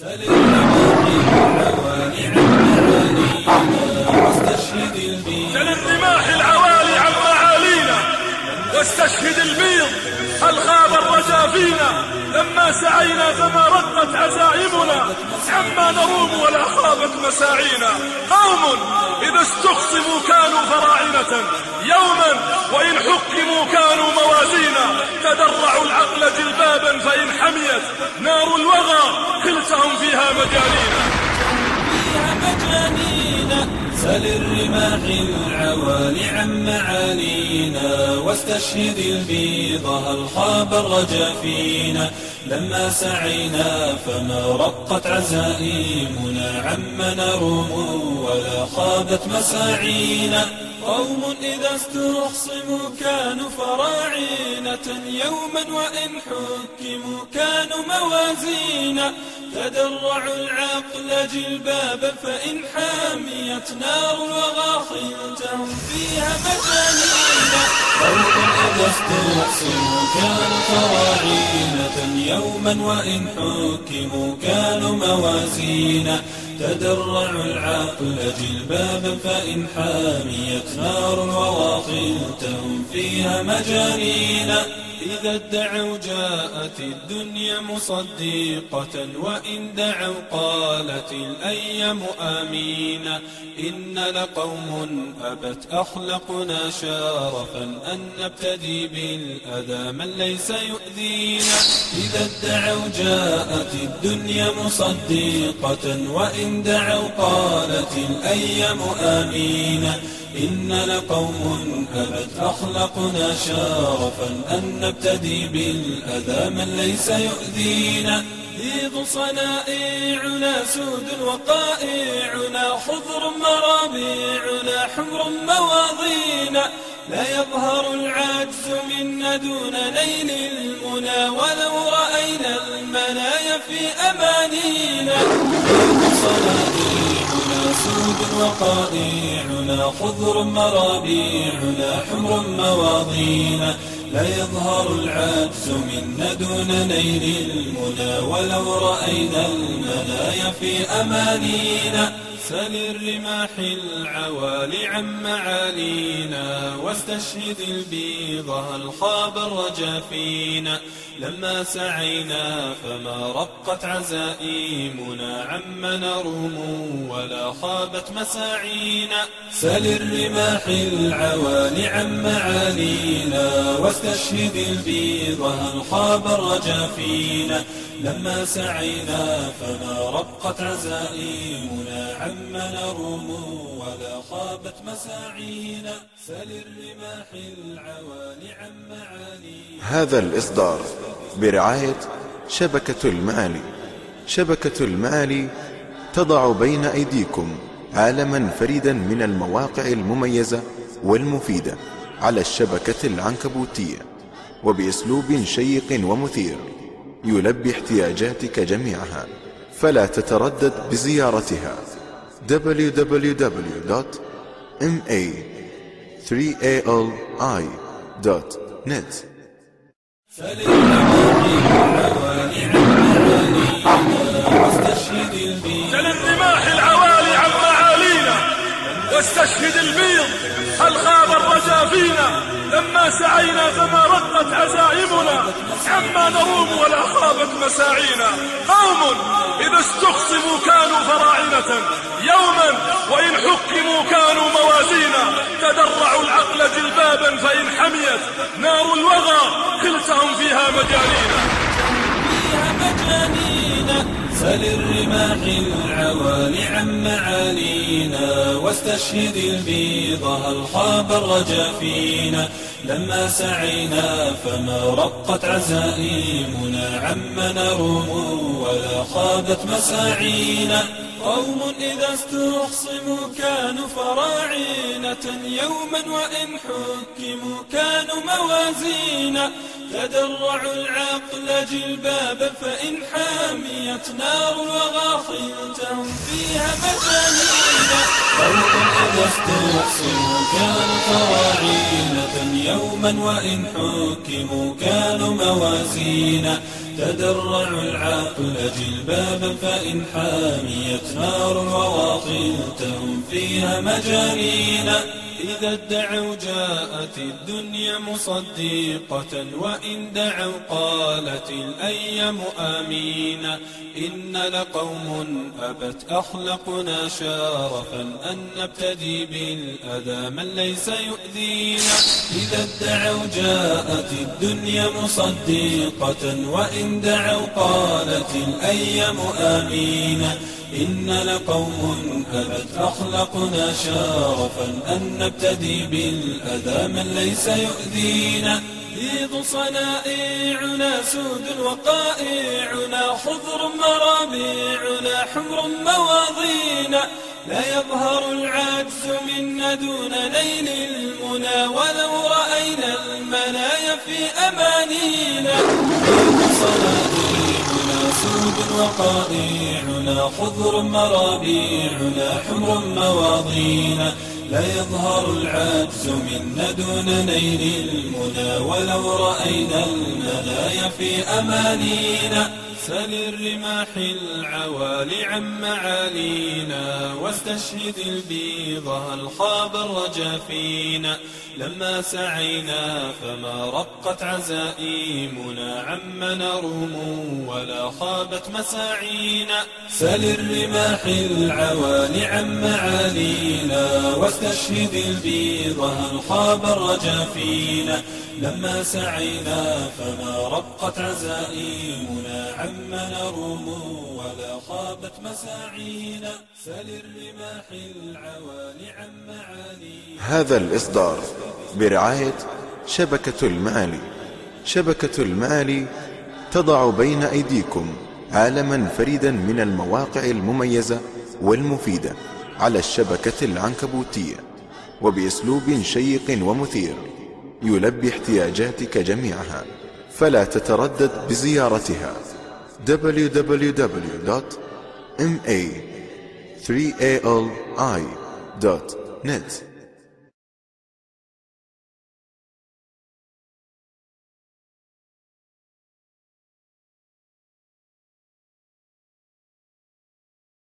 سل الرماح العوالي عن معالينا. واستشهد البيض. هل خاب الرجا فينا لما سعينا فما رقت عزائمنا. عما نروم ولا خابت مساعينا. قوم إذا استخصموا كانوا فراعنة. يوما وإن الرماح العوالي عن معالينا واستشهد البيض هل خاب الرجا فينا لما سعينا فما رقت عزائمنا عم نروم ولا خابت مساعينا قوم إذا استخصموا كانوا فراعنة يوما وإن حكموا كانوا موازينا تدرعوا العقل جلبابا فإن حاميت نار الوغى خلتهم فيها مجانينا قوم إذا استخصموا كانوا فراعنة يوما وإن حكموا كانوا موازينا تدرعوا العقل جلبابا فإن حاميت نار وواخلتهم فيها مجانينا إذا ادعوا جاءت الدنيا مصدقة وإن دعوا قالت الأيام آمينا إن لقوم أبت أخلقنا شارفا أن نبتدي بالأذى من ليس يؤذينا. إذا ادعوا جاءت الدنيا مصدقة وإن دعوا قالت الأيام آمينا إن لقوم أبت أخلقنا شارفا أن نبتدي بالأذى من ليس يؤذينا. بيض صنائعنا سود وقائعنا خضر مرابيعنا حمر مواضينا. لا يظهر العجز منا دون نيل المنى ولو رأينا المنايا في أمانينا. بيض صنائعنا وقائعنا خضر مرابيعنا حمر مواضينا. لا يظهر العجز منا دون نيل المنى ولو رأينا المنايا في أمانينا. سل الرماح العوالي عن معالينا واستشهد البيض هل خاب الرجا فينا لما سعينا فما رقت عزائمنا عم نروم ولا خابت مساعينا. سل الرماح العوالي عن معالينا واستشهد البيض هل خاب الرجا فينا لما سعينا فما رقت عزائمنا عم نروم ولا خابت مساعينا. سل الرماح العوالي عن معالينا هذا الإصدار برعاية شبكة المعالي شبكة المعالي تضع بين أيديكم عالما فريدا من المواقع المميزة والمفيدة على الشبكة العنكبوتية وبأسلوب شيق ومثير. يلبي احتياجاتك جميعها. فلا تتردد بزيارتها. www.ma3ali.net سل عما نروم ولا خابت مساعينا. قوم إذا استخصموا كانوا فراعنة. يوما وإن حكموا كانوا موازينا. تدرعوا العقل جلبابا فإن حميت. نار الوغى خلتهم فيها مجانينا فيها مجانينا سل الرماح عن معالينا واستشهد البيض هل خاب الرجا فينا لما سعينا فما رقت عزائمنا عم نروم ولا خابت مساعينا. قوم إذا استخصموا كانوا فراعنة يوما وإن حكموا كانوا موازينا. تدرعوا العقل جلبابا فإن حاميت نار الوغى خلتهم فيها مجانينا قوم إذا استخصموا كانوا فراعنة يوما وإن حكموا كانوا موازينا تدرعوا العقل جلبابا فإن حاميت نار وواطلتهم فيها مجانين. إذا ادعوا جاءت الدنيا مصدقة وإن دعوا قالت الأيام آمين إن لقوم أبت أخلقنا شارفا أن نبتدي بالأذى من ليس يؤذينا. إذا ادعوا جاءت الدنيا مصدقة وإن دعوا قالت الأيام آمين إن لقوم أبت أخلقنا شارفا أن نبتدي بالأذى من ليس يؤذينا. بيض صنائعنا سود وقائعنا خضر مرابيعنا حمر مواضينا. لا يظهر العجز منا دون نيل المنى ولو رأينا المنايا في أمانينا. بيض صنائعنا سود وقائعنا خضر مرابعنا حمر مواضينا لا يظهر العجز منا دون نيل المنى ولو رأينا المنايا في أمانينا. سل الرماح العوالي عن معالينا واستشهد البيض هل خاب الرجا فينا لما سعينا فما رقت عزائمنا عم نروم ولا خابت مساعينا. سل الرماح العوالي عن معالينا واستشهد البيض هل خاب الرجا فينا لما سعينا فما رقت عزائمنا عم نروم ولا خابت مساعينا سل الرماح العوالي عن معالينا هذا الإصدار برعاية شبكة المعالي. شبكة المعالي تضع بين أيديكم عالما فريدا من المواقع المميزة والمفيدة على الشبكة العنكبوتية وبأسلوب شيق ومثير يلبي احتياجاتك جميعها. فلا تتردد بزيارتها. www.ma3ali.net